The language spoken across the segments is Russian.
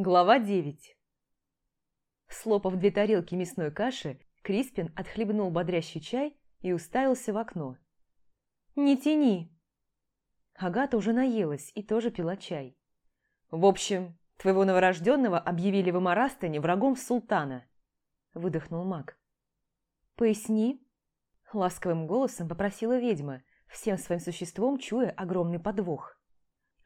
Глава 9 Слопав две тарелки мясной каши, Криспин отхлебнул бодрящий чай и уставился в окно. «Не тяни!» Агата уже наелась и тоже пила чай. «В общем, твоего новорожденного объявили в Амарастане врагом султана», – выдохнул маг. «Поясни», – ласковым голосом попросила ведьма, всем своим существом чуя огромный подвох.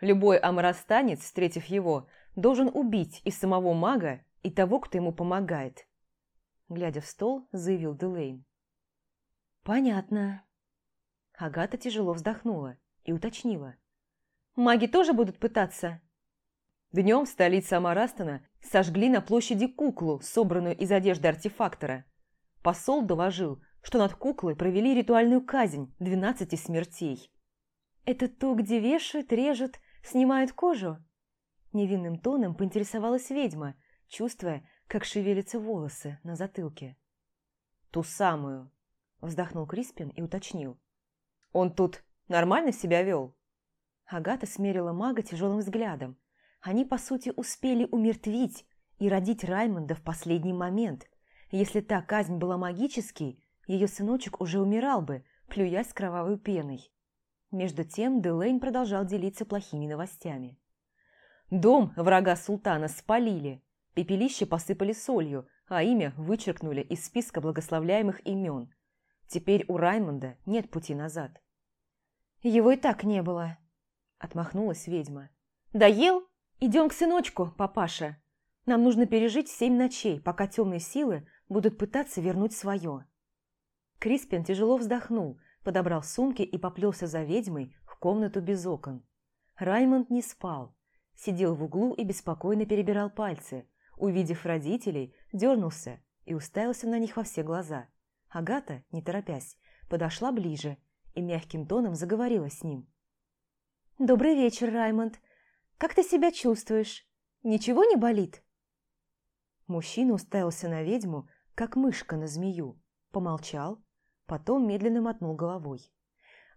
«Любой амарастанец, встретив его, должен убить и самого мага, и того, кто ему помогает», – глядя в стол, заявил Делейн. «Понятно». Агата тяжело вздохнула и уточнила. «Маги тоже будут пытаться?» Днем в столице Амарастана сожгли на площади куклу, собранную из одежды артефактора. Посол доложил, что над куклой провели ритуальную казнь двенадцати смертей. «Это то, где вешают, режут, снимают кожу?» Невинным тоном поинтересовалась ведьма, чувствуя, как шевелятся волосы на затылке. «Ту самую», – вздохнул Криспин и уточнил. «Он тут нормально себя вел?» Агата смерила мага тяжелым взглядом. Они, по сути, успели умертвить и родить Раймонда в последний момент. Если та казнь была магической, ее сыночек уже умирал бы, плюясь кровавой пеной. Между тем Делейн продолжал делиться плохими новостями. Дом врага султана спалили, пепелище посыпали солью, а имя вычеркнули из списка благословляемых имен. Теперь у Раймонда нет пути назад. «Его и так не было», – отмахнулась ведьма. «Доел? Идем к сыночку, папаша. Нам нужно пережить семь ночей, пока темные силы будут пытаться вернуть свое». Криспин тяжело вздохнул, подобрал сумки и поплелся за ведьмой в комнату без окон. Раймонд не спал. Сидел в углу и беспокойно перебирал пальцы. Увидев родителей, дернулся и уставился на них во все глаза. Агата, не торопясь, подошла ближе и мягким тоном заговорила с ним. «Добрый вечер, Раймонд. Как ты себя чувствуешь? Ничего не болит?» Мужчина уставился на ведьму, как мышка на змею, помолчал, потом медленно мотнул головой.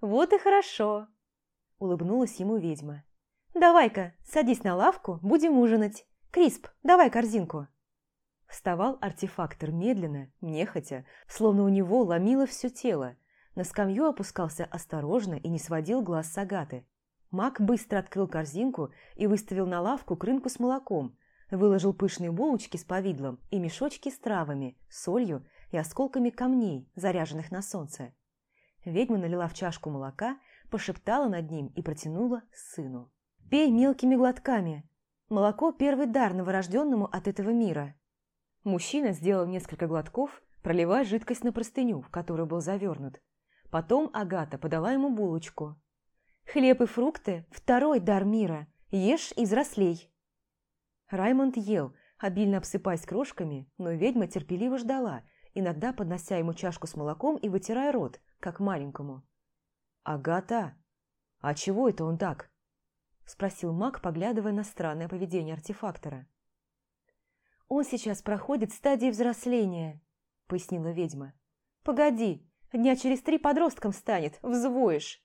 «Вот и хорошо!» – улыбнулась ему ведьма. «Давай-ка, садись на лавку, будем ужинать. Крисп, давай корзинку». Вставал артефактор медленно, нехотя, словно у него ломило все тело. На скамью опускался осторожно и не сводил глаз с Агаты. Мак быстро открыл корзинку и выставил на лавку крынку с молоком, выложил пышные булочки с повидлом и мешочки с травами, солью и осколками камней, заряженных на солнце. Ведьма налила в чашку молока, пошептала над ним и протянула сыну. «Пей мелкими глотками. Молоко – первый дар новорожденному от этого мира». Мужчина сделал несколько глотков, проливая жидкость на простыню, в которую был завернут. Потом Агата подала ему булочку. «Хлеб и фрукты – второй дар мира. Ешь и взрослей». Раймонд ел, обильно обсыпаясь крошками, но ведьма терпеливо ждала – иногда поднося ему чашку с молоком и вытирая рот, как маленькому. «Агата, а чего это он так?» – спросил маг, поглядывая на странное поведение артефактора. «Он сейчас проходит стадии взросления», – пояснила ведьма. «Погоди, дня через три подростком станет, взвоишь».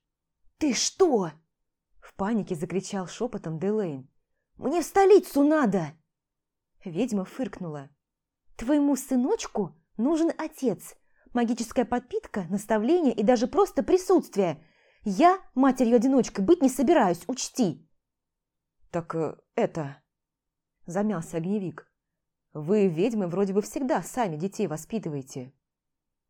«Ты что?» – в панике закричал шепотом Делейн. «Мне в столицу надо!» Ведьма фыркнула. «Твоему сыночку Нужен отец, магическая подпитка, наставление и даже просто присутствие. Я матерью-одиночкой быть не собираюсь, учти. Так э, это... Замялся огневик. Вы, ведьмы, вроде бы всегда сами детей воспитываете.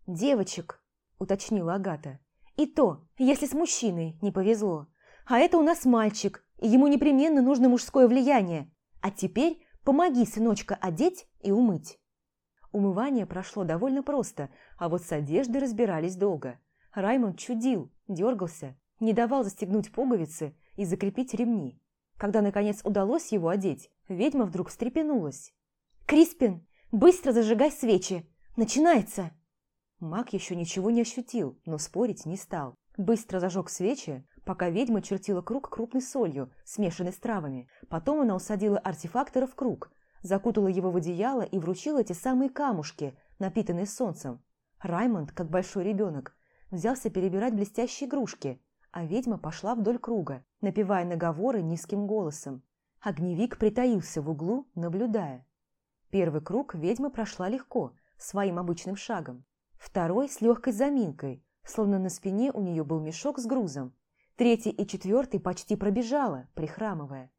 Девочек, уточнила Агата. И то, если с мужчиной не повезло. А это у нас мальчик, и ему непременно нужно мужское влияние. А теперь помоги сыночка одеть и умыть. Умывание прошло довольно просто, а вот с одеждой разбирались долго. Раймонд чудил, дергался, не давал застегнуть пуговицы и закрепить ремни. Когда, наконец, удалось его одеть, ведьма вдруг встрепенулась. «Криспин, быстро зажигай свечи! Начинается!» Маг еще ничего не ощутил, но спорить не стал. Быстро зажег свечи, пока ведьма чертила круг крупной солью, смешанной с травами. Потом она усадила артефактора в круг, закутала его в одеяло и вручила эти самые камушки, напитанные солнцем. Раймонд, как большой ребенок, взялся перебирать блестящие игрушки, а ведьма пошла вдоль круга, напевая наговоры низким голосом. Огневик притаился в углу, наблюдая. Первый круг ведьма прошла легко, своим обычным шагом. Второй с легкой заминкой, словно на спине у нее был мешок с грузом. Третий и четвертый почти пробежала, прихрамывая.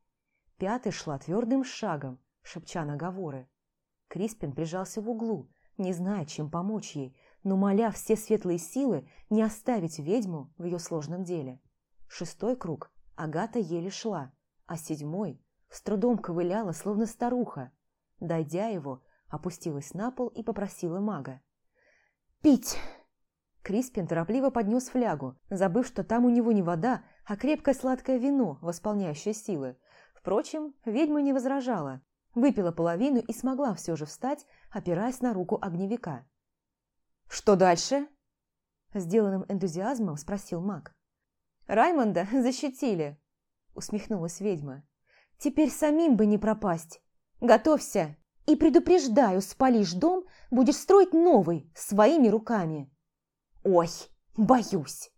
Пятый шла твердым шагом, шепча наговоры. Криспин прижался в углу, не зная, чем помочь ей, но моля все светлые силы не оставить ведьму в ее сложном деле. Шестой круг Агата еле шла, а седьмой с трудом ковыляла, словно старуха. Дойдя его, опустилась на пол и попросила мага. «Пить!» Криспин торопливо поднес флягу, забыв, что там у него не вода, а крепкое сладкое вино, восполняющее силы. Впрочем, ведьма не возражала. Выпила половину и смогла все же встать, опираясь на руку огневика. «Что дальше?» Сделанным энтузиазмом спросил маг. «Раймонда защитили», усмехнулась ведьма. «Теперь самим бы не пропасть. Готовься и предупреждаю, спалишь дом, будешь строить новый своими руками». «Ой, боюсь!»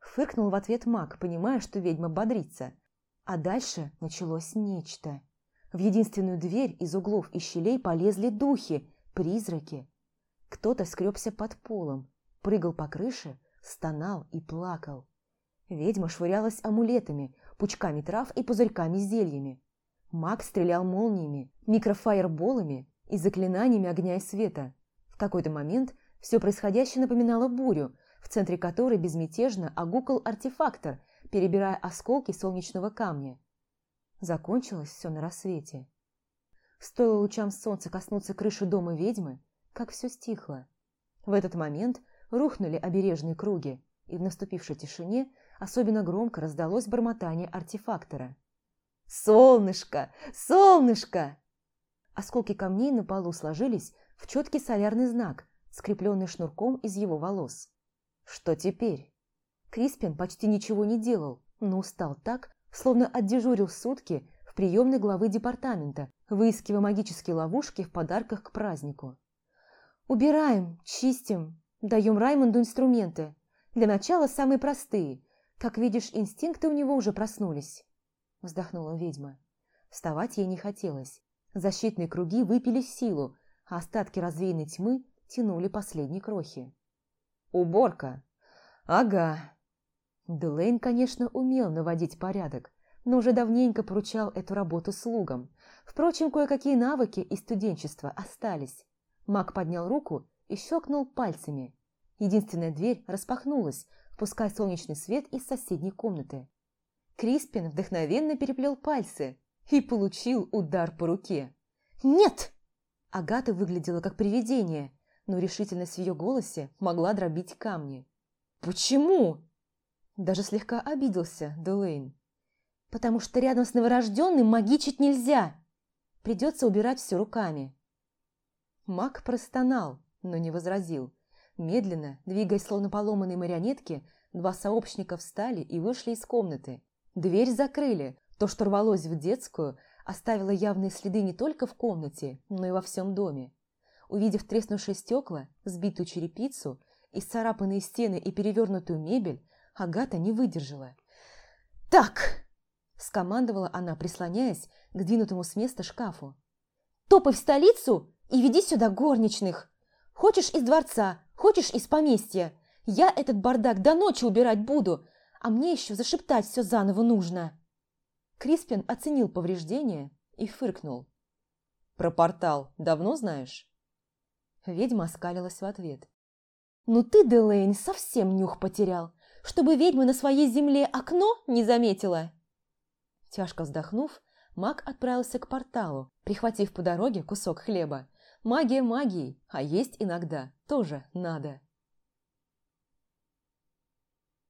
Фыркнул в ответ маг, понимая, что ведьма бодрится. А дальше началось нечто. В единственную дверь из углов и щелей полезли духи, призраки. Кто-то скребся под полом, прыгал по крыше, стонал и плакал. Ведьма швырялась амулетами, пучками трав и пузырьками с зельями. Маг стрелял молниями, микрофаерболами и заклинаниями огня и света. В какой-то момент все происходящее напоминало бурю, в центре которой безмятежно огукал артефактор, перебирая осколки солнечного камня. Закончилось все на рассвете. Стоило лучам солнца коснуться крыши дома ведьмы, как все стихло. В этот момент рухнули обережные круги, и в наступившей тишине особенно громко раздалось бормотание артефактора. «Солнышко! Солнышко!» Осколки камней на полу сложились в четкий солярный знак, скрепленный шнурком из его волос. Что теперь? Криспин почти ничего не делал, но устал так, словно отдежурил сутки в приемной главы департамента, выискивая магические ловушки в подарках к празднику. Убираем, чистим, даем Раймонду инструменты. Для начала самые простые. Как видишь, инстинкты у него уже проснулись. Вздохнула ведьма. Вставать ей не хотелось. Защитные круги выпили силу, а остатки развеянной тьмы тянули последние крохи. Уборка. Ага. Делейн, конечно, умел наводить порядок, но уже давненько поручал эту работу слугам. Впрочем, кое-какие навыки из студенчества остались. Маг поднял руку и щелкнул пальцами. Единственная дверь распахнулась, впуская солнечный свет из соседней комнаты. Криспин вдохновенно переплел пальцы и получил удар по руке. «Нет!» Агата выглядела как привидение, но решительность в ее голосе могла дробить камни. «Почему?» Даже слегка обиделся Дуэйн. «Потому что рядом с новорожденным магичить нельзя. Придется убирать все руками». Маг простонал, но не возразил. Медленно, двигаясь словно поломанные марионетки, два сообщника встали и вышли из комнаты. Дверь закрыли. То, что рвалось в детскую, оставило явные следы не только в комнате, но и во всем доме. Увидев треснувшие стекла, сбитую черепицу, исцарапанные стены и перевернутую мебель, Агата не выдержала. «Так!» – скомандовала она, прислоняясь к двинутому с места шкафу. «Топай в столицу и веди сюда горничных. Хочешь из дворца, хочешь из поместья. Я этот бардак до ночи убирать буду, а мне еще зашептать все заново нужно». Криспин оценил повреждения и фыркнул. «Про портал давно знаешь?» Ведьма оскалилась в ответ. «Ну ты, Делейн, совсем нюх потерял, чтобы ведьма на своей земле окно не заметила!» Тяжко вздохнув, маг отправился к порталу, прихватив по дороге кусок хлеба. Магия магией, а есть иногда тоже надо.